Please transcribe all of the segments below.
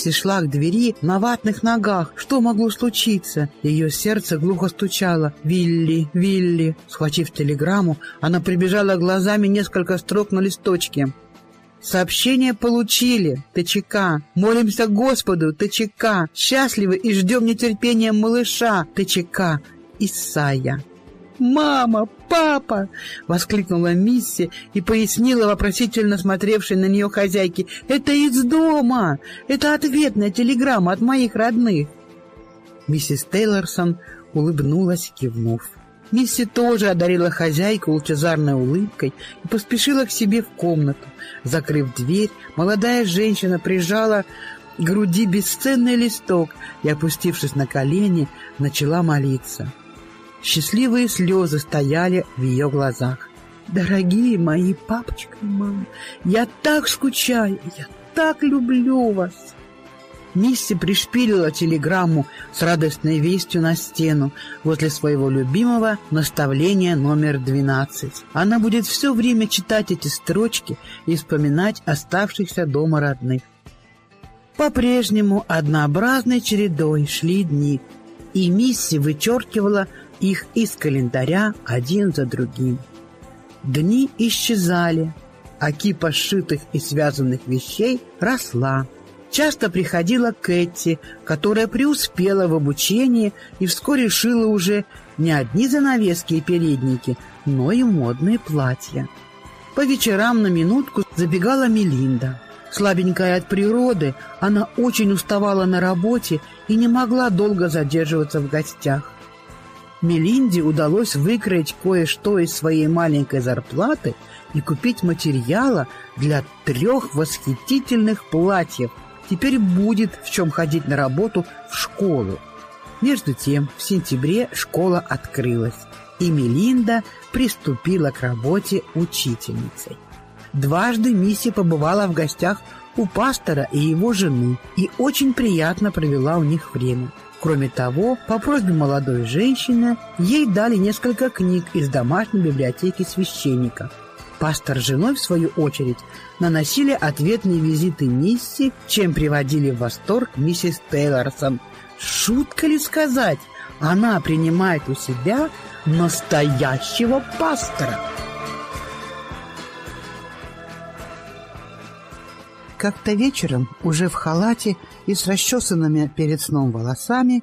Мисси шла к двери на ватных ногах. Что могло случиться? Ее сердце глухо стучало. «Вилли! Вилли!» Схватив телеграмму, она прибежала глазами несколько строк на листочке. Сообщение получили. ТЧК. Молимся Господу. ТЧК. Счастливы и ждем нетерпением малыша. ТЧК. Исайя. «Мама! Папа!» — воскликнула Мисси и пояснила вопросительно смотревшей на нее хозяйке. «Это из дома! Это ответная телеграмма от моих родных!» Миссис Тейлорсон улыбнулась, кивнув. Мисси тоже одарила хозяйку лучезарной улыбкой и поспешила к себе в комнату. Закрыв дверь, молодая женщина прижала к груди бесценный листок и, опустившись на колени, начала молиться. Счастливые слезы стояли в ее глазах. «Дорогие мои папочка и мама, я так скучаю, я так люблю вас!» Мисси пришпилила телеграмму с радостной вестью на стену возле своего любимого наставления номер 12. Она будет все время читать эти строчки и вспоминать оставшихся дома родных. По-прежнему однообразной чередой шли дни, и Мисси вычеркивала их из календаря один за другим. Дни исчезали, а кипа сшитых и связанных вещей росла. Часто приходила Кэти, которая преуспела в обучении и вскоре шила уже не одни занавески и передники, но и модные платья. По вечерам на минутку забегала Мелинда. Слабенькая от природы, она очень уставала на работе и не могла долго задерживаться в гостях. Мелинде удалось выкроить кое-что из своей маленькой зарплаты и купить материала для трех восхитительных платьев. Теперь будет в чем ходить на работу в школу. Между тем, в сентябре школа открылась, и Мелинда приступила к работе учительницей. Дважды Мисси побывала в гостях у пастора и его жены и очень приятно провела у них время. Кроме того, по просьбе молодой женщины, ей дали несколько книг из домашней библиотеки священника. Пастор с женой, в свою очередь, наносили ответные визиты Мисси, чем приводили в восторг миссис Тейлорсон. Шутка ли сказать, она принимает у себя настоящего пастора. Как-то вечером, уже в халате и с расчесанными перед сном волосами,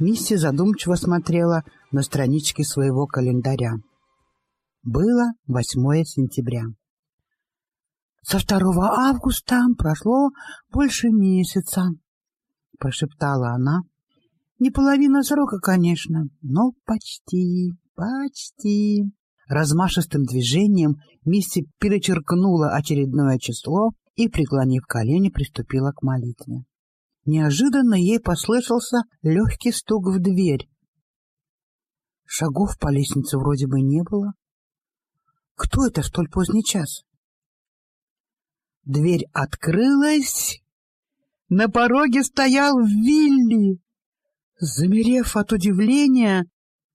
Мисси задумчиво смотрела на странички своего календаря. Было 8 сентября. «Со 2 августа прошло больше месяца», — прошептала она. «Не половина срока, конечно, но почти, почти». Размашистым движением Мисси перечеркнула очередное число и, преклонив колени, приступила к молитве. Неожиданно ей послышался легкий стук в дверь. Шагов по лестнице вроде бы не было. Кто это в столь поздний час? Дверь открылась. На пороге стоял Вилли. Замерев от удивления,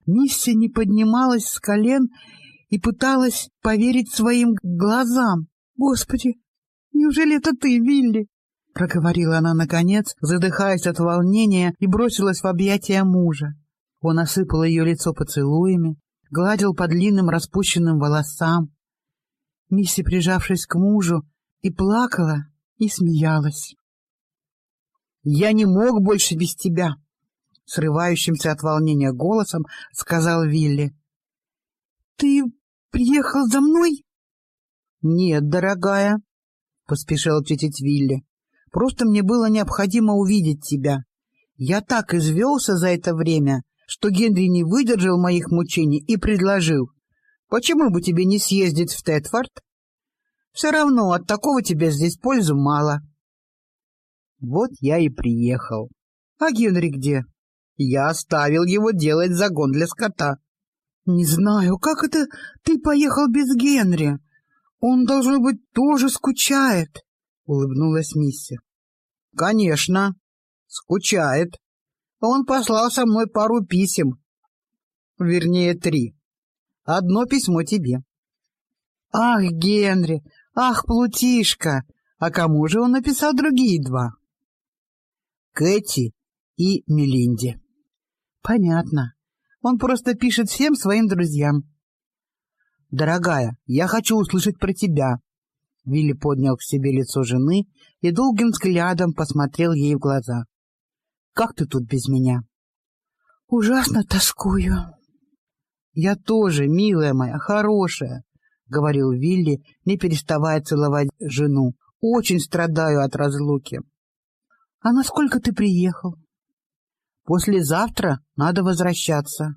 Мисси не поднималась с колен и пыталась поверить своим глазам. «Господи, Неужели это ты, Вилли? — проговорила она наконец, задыхаясь от волнения, и бросилась в объятия мужа. Он осыпал ее лицо поцелуями, гладил по длинным распущенным волосам. Мисси, прижавшись к мужу, и плакала, и смеялась. — Я не мог больше без тебя! — срывающимся от волнения голосом сказал Вилли. — Ты приехал за мной? — Нет, дорогая, поспешил ответить Вилли. Просто мне было необходимо увидеть тебя. Я так извелся за это время, что Генри не выдержал моих мучений и предложил. Почему бы тебе не съездить в Тетфорд? Все равно от такого тебе здесь пользу мало. Вот я и приехал. А Генри где? Я оставил его делать загон для скота. Не знаю, как это ты поехал без Генри? Он, должно быть, тоже скучает, — улыбнулась Мисси. — Конечно, скучает. Он послал со мной пару писем. Вернее, три. Одно письмо тебе. — Ах, Генри, ах, Плутишка! А кому же он написал другие два? Кэти и Мелинде. Понятно. Он просто пишет всем своим друзьям. Дорогая, я хочу услышать про тебя. Вилли поднял к себе лицо жены и долгим взглядом посмотрел ей в глаза. Как ты тут без меня? Ужасно тоскую. Я тоже, милая моя, хорошая, говорил Вилли, не переставая целовать жену. Очень страдаю от разлуки. А насколько ты приехал? Послезавтра надо возвращаться.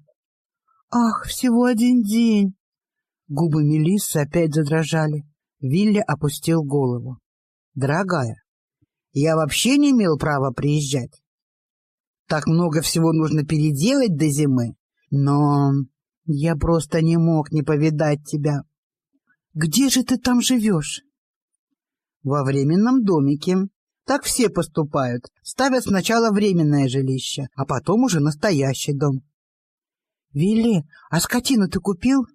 Ах, всего один день. Губы Мелиссы опять задрожали. Вилли опустил голову. Дорогая, я вообще не имел права приезжать. Так много всего нужно переделать до зимы. Но я просто не мог не повидать тебя. Где же ты там живешь? Во временном домике. Так все поступают. Ставят сначала временное жилище, а потом уже настоящий дом. Вилли, а скотину ты купил?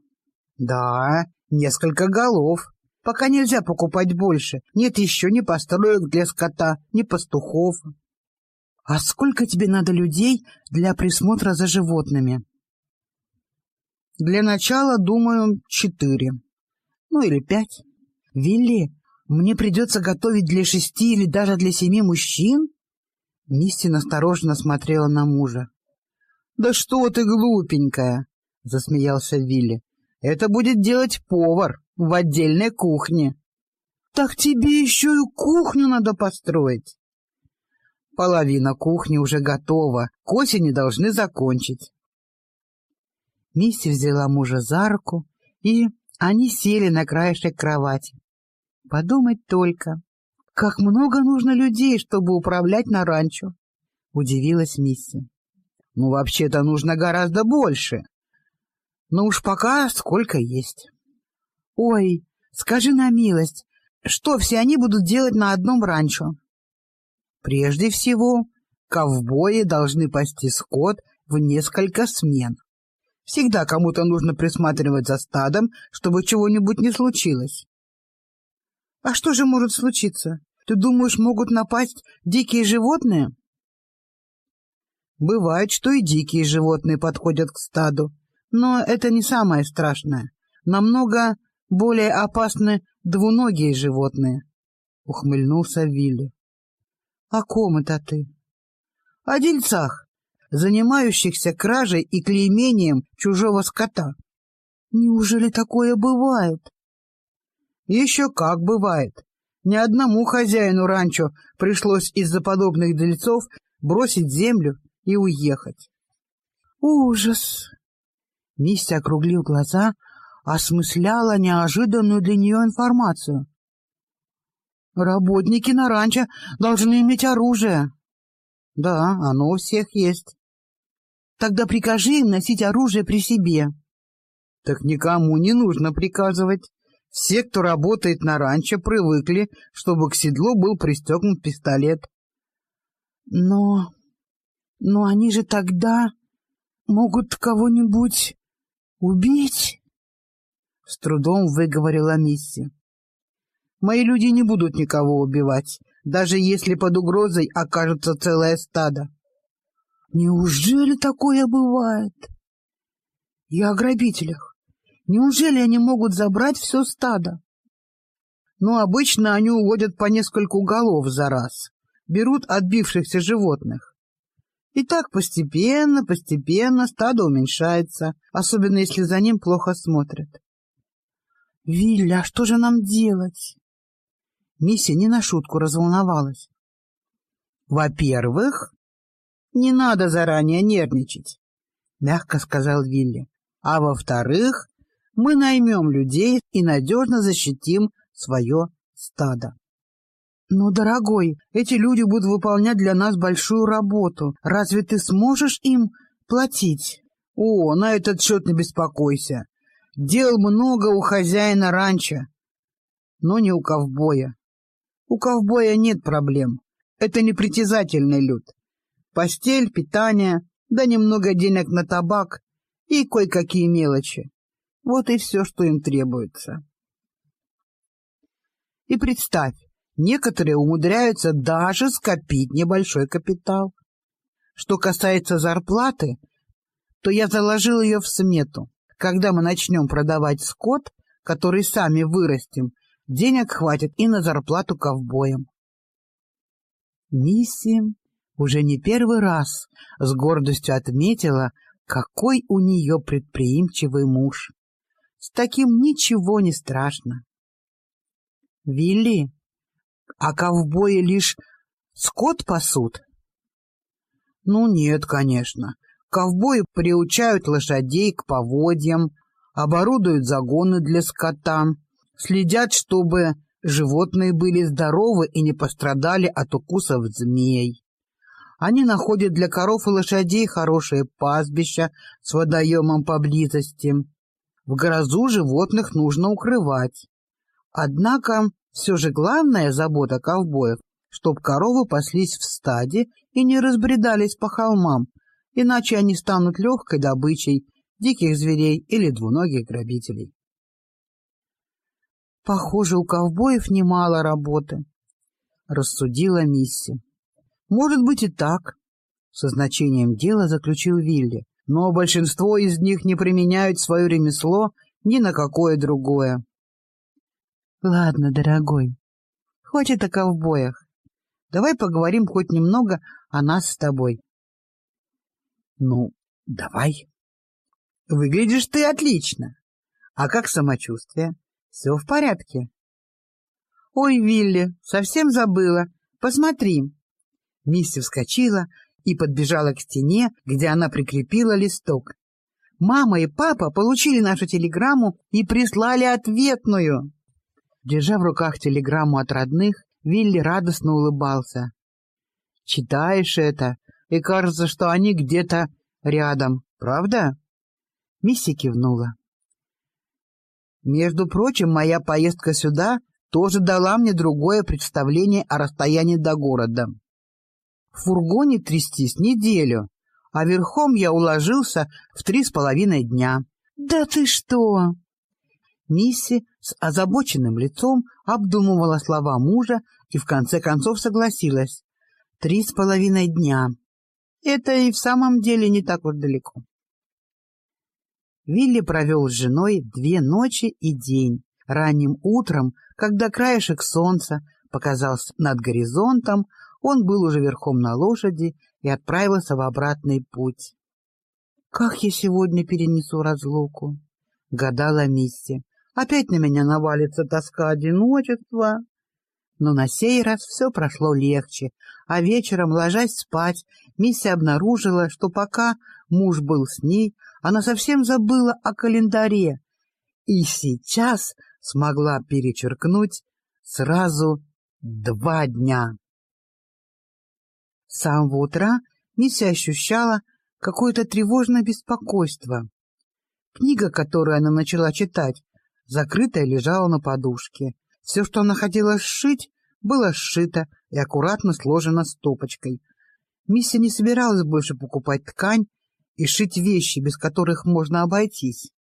Да, несколько голов. Пока нельзя покупать больше. Нет еще ни построек для скота, ни пастухов. А сколько тебе надо людей для присмотра за животными? Для начала, думаю, четыре. Ну или пять. Вилли, мне придется готовить для шести или даже для семи мужчин? Мисси осторожно смотрела на мужа. — Да что ты, глупенькая! — засмеялся Вилли. — Это будет делать повар в отдельной кухне. — Так тебе еще и кухню надо построить. Половина кухни уже готова, к осени должны закончить. Мисси взяла мужа за руку, и они сели на краешек кровати. Подумать только, как много нужно людей, чтобы управлять на ранчо, — удивилась Мисси. — Ну, вообще-то нужно гораздо больше. Но уж пока сколько есть. — Ой, скажи на милость, что все они будут делать на одном ранчо? — Прежде всего, ковбои должны пасти скот в несколько смен. Всегда кому-то нужно присматривать за стадом, чтобы чего-нибудь не случилось. А что же может случиться? Ты думаешь, могут напасть дикие животные? Бывает, что и дикие животные подходят к стаду, но это не самое страшное. Намного более опасны двуногие животные, — ухмыльнулся Вилли. — О ком это ты? — О дельцах, занимающихся кражей и клеймением чужого скота. — Неужели такое бывает? Еще как бывает. Ни одному хозяину ранчо пришлось из-за подобных дельцов бросить землю и уехать. Ужас! Мистя округлил глаза, осмысляла неожиданную для нее информацию. Работники на ранчо должны иметь оружие. Да, оно у всех есть. Тогда прикажи им носить оружие при себе. Так никому не нужно приказывать. Все, кто работает на ранчо, привыкли, чтобы к седлу был пристегнут пистолет. Но... но они же тогда могут кого-нибудь убить? С трудом выговорила Мисси. Мои люди не будут никого убивать, даже если под угрозой окажется целое стадо. Неужели такое бывает? И о грабителях. Неужели они могут забрать все стадо? Ну, обычно они уводят по нескольку голов за раз, берут отбившихся животных. И так постепенно, постепенно стадо уменьшается, особенно если за ним плохо смотрят. — Вилля, а что же нам делать? Миссия не на шутку разволновалась. — Во-первых, не надо заранее нервничать, — мягко сказал Вилли. — А во-вторых, мы наймем людей и надежно защитим свое стадо. Но, дорогой, эти люди будут выполнять для нас большую работу. Разве ты сможешь им платить? О, на этот счет не беспокойся. Дел много у хозяина ранчо, но не у ковбоя. У ковбоя нет проблем. Это непритязательный люд. Постель, питание, да немного денег на табак и кое-какие мелочи. Вот и все, что им требуется. И представь, Некоторые умудряются даже скопить небольшой капитал. Что касается зарплаты, то я заложил ее в смету. Когда мы начнем продавать скот, который сами вырастим, денег хватит и на зарплату ковбоям. Мисси уже не первый раз с гордостью отметила, какой у нее предприимчивый муж. С таким ничего не страшно. Вилли, а ковбои лишь скот пасут? Ну нет, конечно. Ковбои приучают лошадей к поводьям, оборудуют загоны для скота, следят, чтобы животные были здоровы и не пострадали от укусов змей. Они находят для коров и лошадей хорошее пастбище с водоемом поблизости. В грозу животных нужно укрывать. Однако все же главная забота ковбоев, чтоб коровы паслись в стаде и не разбредались по холмам, иначе они станут легкой добычей диких зверей или двуногих грабителей. Похоже, у ковбоев немало работы, — рассудила Мисси. Может быть и так, — со значением дела заключил Вилли, но большинство из них не применяют свое ремесло ни на какое другое. — Ладно, дорогой, хоть это ковбоях. Давай поговорим хоть немного о нас с тобой. — Ну, давай. — Выглядишь ты отлично. А как самочувствие? Все в порядке? — Ой, Вилли, совсем забыла. Посмотри. Мисси вскочила и подбежала к стене, где она прикрепила листок. Мама и папа получили нашу телеграмму и прислали ответную. Держа в руках телеграмму от родных, Вилли радостно улыбался. «Читаешь это, и кажется, что они где-то рядом, правда?» Мисси кивнула. «Между прочим, моя поездка сюда тоже дала мне другое представление о расстоянии до города. В фургоне трястись неделю, а верхом я уложился в три с половиной дня». «Да ты что!» Мисси с озабоченным лицом обдумывала слова мужа и в конце концов согласилась. Три с половиной дня. Это и в самом деле не так уж далеко. Вилли провел с женой две ночи и день. Ранним утром, когда краешек солнца показался над горизонтом, он был уже верхом на лошади и отправился в обратный путь. «Как я сегодня перенесу разлуку?» — гадала Мисси. Опять на меня навалится тоска одиночества. Но на сей раз все прошло легче, а вечером, ложась спать, Миссия обнаружила, что пока муж был с ней, она совсем забыла о календаре и сейчас смогла перечеркнуть сразу два дня. С самого утра Миссия ощущала какое-то тревожное беспокойство. Книга, которую она начала читать, закрытая лежала на подушке. Все, что она хотела сшить, было сшито и аккуратно сложено стопочкой. Миссия не собиралась больше покупать ткань и шить вещи, без которых можно обойтись.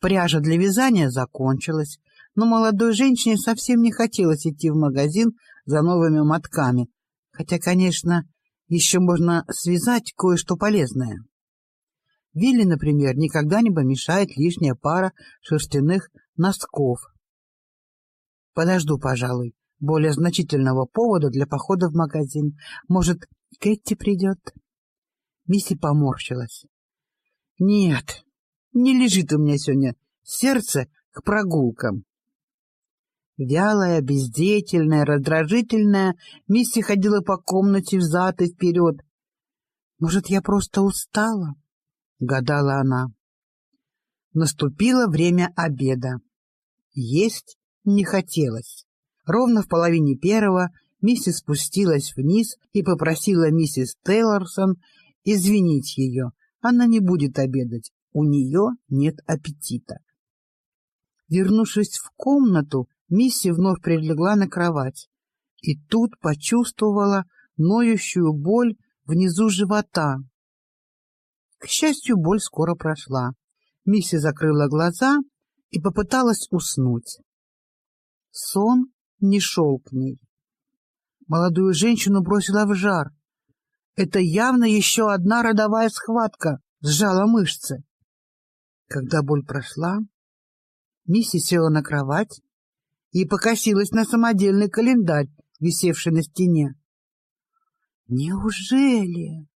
Пряжа для вязания закончилась, но молодой женщине совсем не хотелось идти в магазин за новыми мотками, хотя, конечно, еще можно связать кое-что полезное. Вилли, например, никогда не помешает лишняя пара шерстяных носков. Подожду, пожалуй, более значительного повода для похода в магазин. Может, Кэти придет? Мисси поморщилась. Нет, не лежит у меня сегодня сердце к прогулкам. Вялая, бездеятельная, раздражительная, Мисси ходила по комнате взад и вперед. Может, я просто устала? — гадала она. Наступило время обеда. Есть не хотелось. Ровно в половине первого миссис спустилась вниз и попросила миссис Тейлорсон извинить ее. Она не будет обедать, у нее нет аппетита. Вернувшись в комнату, Мисси вновь прилегла на кровать и тут почувствовала ноющую боль внизу живота. К счастью, боль скоро прошла. Мисси закрыла глаза и попыталась уснуть. Сон не шел к ней. Молодую женщину бросила в жар. Это явно еще одна родовая схватка сжала мышцы. Когда боль прошла, Мисси села на кровать и покосилась на самодельный календарь, висевший на стене. Неужели?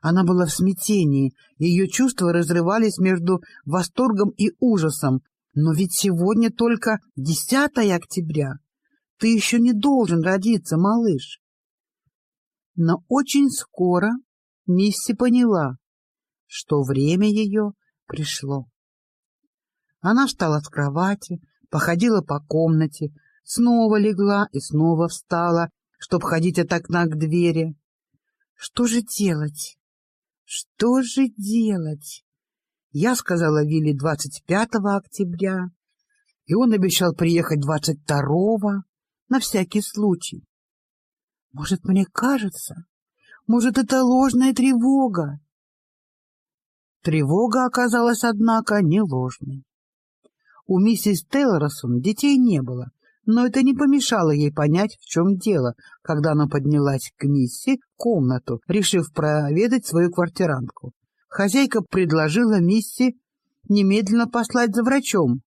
Она была в смятении, ее чувства разрывались между восторгом и ужасом. Но ведь сегодня только 10 октября. Ты еще не должен родиться, малыш. Но очень скоро Мисси поняла, что время ее пришло. Она встала с кровати, походила по комнате, снова легла и снова встала, чтобы ходить от окна к двери. Что же делать? Что же делать? Я сказала Вилли 25 октября, и он обещал приехать 22 на всякий случай. Может, мне кажется, может, это ложная тревога? Тревога оказалась, однако, не ложной. У миссис Тейлорсон детей не было, но это не помешало ей понять, в чем дело, когда она поднялась к Мисси в комнату, решив проведать свою квартирантку. Хозяйка предложила Мисси немедленно послать за врачом.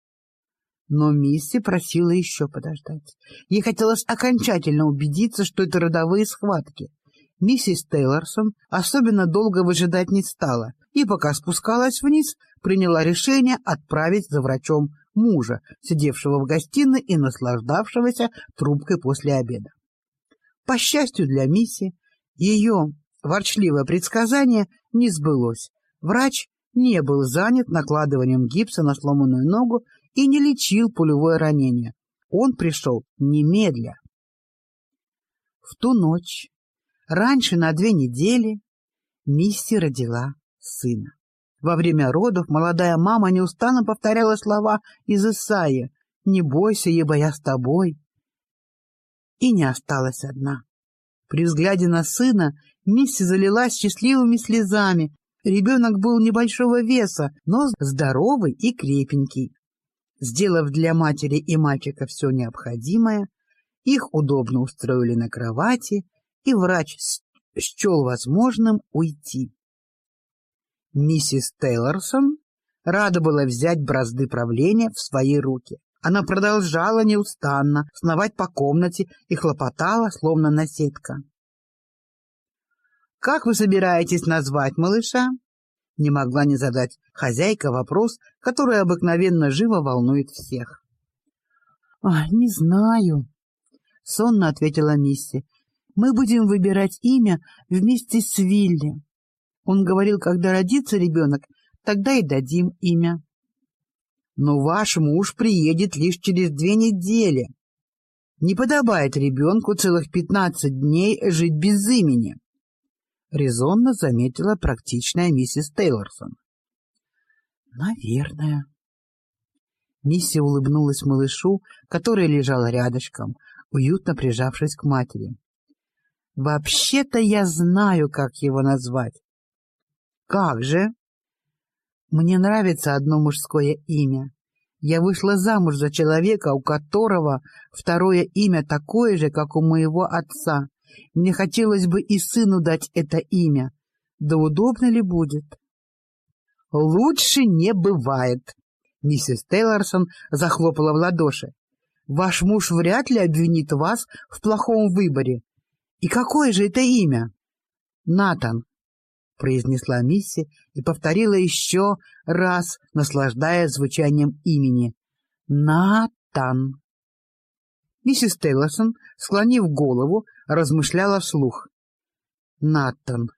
Но Мисси просила еще подождать. Ей хотелось окончательно убедиться, что это родовые схватки. Миссис Тейлорсон особенно долго выжидать не стала, и пока спускалась вниз, приняла решение отправить за врачом мужа, сидевшего в гостиной и наслаждавшегося трубкой после обеда. По счастью для Мисси, ее ворчливое предсказание не сбылось. Врач не был занят накладыванием гипса на сломанную ногу и не лечил пулевое ранение. Он пришел немедля. В ту ночь, раньше на две недели, Мисси родила сына. Во время родов молодая мама неустанно повторяла слова из Исаия «Не бойся, ибо я с тобой». И не осталась одна. При взгляде на сына Мисси залилась счастливыми слезами. Ребенок был небольшого веса, но здоровый и крепенький. Сделав для матери и мальчика все необходимое, их удобно устроили на кровати, и врач счел возможным уйти. Миссис Тейлорсон рада была взять бразды правления в свои руки. Она продолжала неустанно сновать по комнате и хлопотала, словно наседка. «Как вы собираетесь назвать малыша?» Не могла не задать хозяйка вопрос, который обыкновенно живо волнует всех. «Не знаю», — сонно ответила Мисси. «Мы будем выбирать имя вместе с Вилли. Он говорил, когда родится ребенок, тогда и дадим имя. Но ваш муж приедет лишь через две недели. Не подобает ребенку целых пятнадцать дней жить без имени, — резонно заметила практичная миссис Тейлорсон. — Наверное. Мисси улыбнулась малышу, который лежал рядышком, уютно прижавшись к матери. — Вообще-то я знаю, как его назвать. Как же? Мне нравится одно мужское имя. Я вышла замуж за человека, у которого второе имя такое же, как у моего отца. Мне хотелось бы и сыну дать это имя. Да удобно ли будет? Лучше не бывает. Миссис Тейлорсон захлопала в ладоши. Ваш муж вряд ли обвинит вас в плохом выборе. И какое же это имя? Натан произнесла Мисси и повторила еще раз, наслаждаясь звучанием имени. Натан. Миссис Тейлорсон, склонив голову, размышляла вслух. Натан.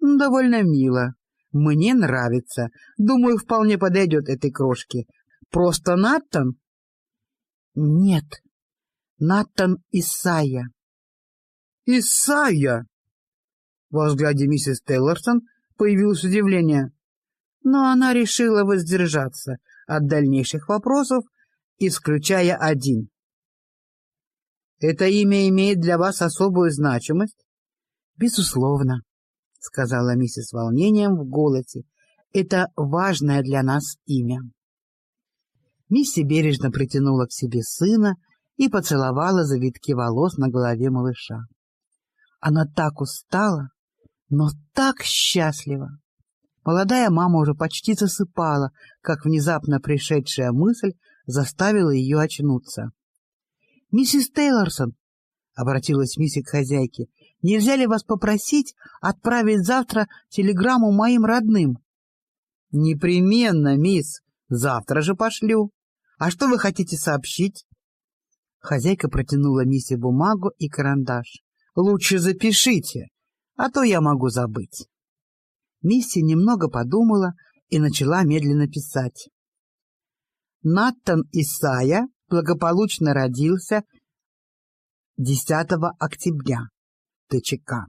Довольно мило. Мне нравится. Думаю, вполне подойдет этой крошке. Просто Натан? Нет. Натан Исайя. Исайя! Во взгляде миссис Тейлорсон появилось удивление, но она решила воздержаться от дальнейших вопросов, исключая один. «Это имя имеет для вас особую значимость?» «Безусловно», — сказала миссис с волнением в голосе. «Это важное для нас имя». Мисси бережно притянула к себе сына и поцеловала завитки волос на голове малыша. Она так устала, но так счастлива. Молодая мама уже почти засыпала, как внезапно пришедшая мысль заставила ее очнуться. — Миссис Тейлорсон, — обратилась Мисси к хозяйке, — нельзя ли вас попросить отправить завтра телеграмму моим родным? — Непременно, мисс, завтра же пошлю. А что вы хотите сообщить? Хозяйка протянула Мисси бумагу и карандаш. — Лучше запишите, а то я могу забыть. Мисси немного подумала и начала медленно писать. Наттон Исая благополучно родился 10 октября. ТЧК.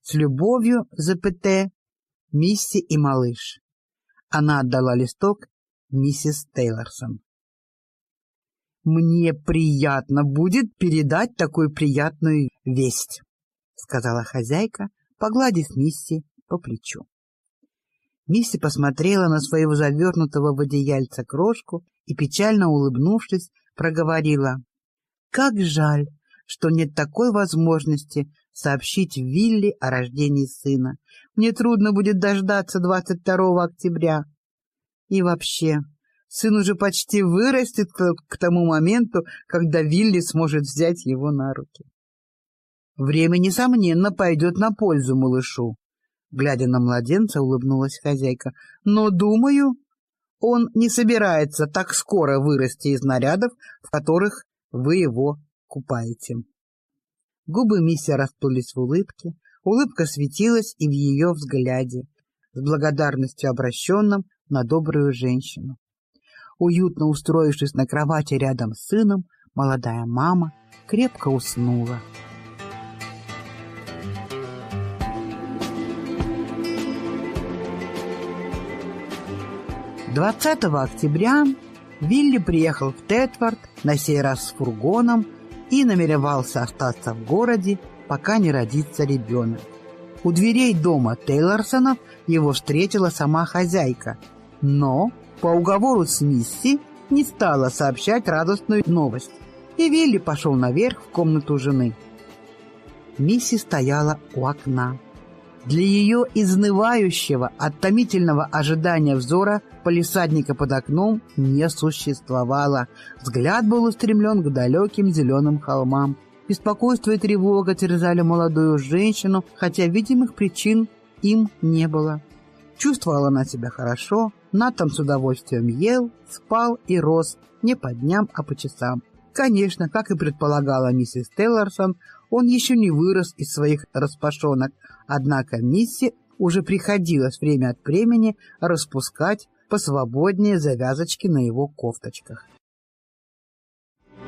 С любовью, ЗПТ, Мисси и малыш. Она отдала листок миссис Тейлорсон. «Мне приятно будет передать такую приятную весть», — сказала хозяйка, погладив Мисси по плечу. Мисси посмотрела на своего завернутого в одеяльце крошку и, печально улыбнувшись, проговорила. «Как жаль, что нет такой возможности сообщить Вилли о рождении сына. Мне трудно будет дождаться 22 октября. И вообще, сын уже почти вырастет к тому моменту, когда Вилли сможет взять его на руки. Время, несомненно, пойдет на пользу малышу. Глядя на младенца, улыбнулась хозяйка. Но, думаю, он не собирается так скоро вырасти из нарядов, в которых вы его купаете. Губы миссия расплылись в улыбке, улыбка светилась и в ее взгляде, с благодарностью обращенным на добрую женщину. Уютно устроившись на кровати рядом с сыном, молодая мама крепко уснула. 20 октября Вилли приехал в Тетфорд, на сей раз с фургоном, и намеревался остаться в городе, пока не родится ребенок. У дверей дома Тейлорсонов его встретила сама хозяйка, но по уговору с Мисси не стала сообщать радостную новость, и Вилли пошел наверх в комнату жены. Мисси стояла у окна. Для ее изнывающего от томительного ожидания взора полисадника под окном не существовало. Взгляд был устремлен к далеким зеленым холмам. Беспокойство и тревога терзали молодую женщину, хотя видимых причин им не было. Чувствовала она себя хорошо, Натан с удовольствием ел, спал и рос не по дням, а по часам. Конечно, как и предполагала миссис Тейлорсон, он еще не вырос из своих распашонок, однако мисси уже приходилось время от времени распускать посвободнее завязочки на его кофточках.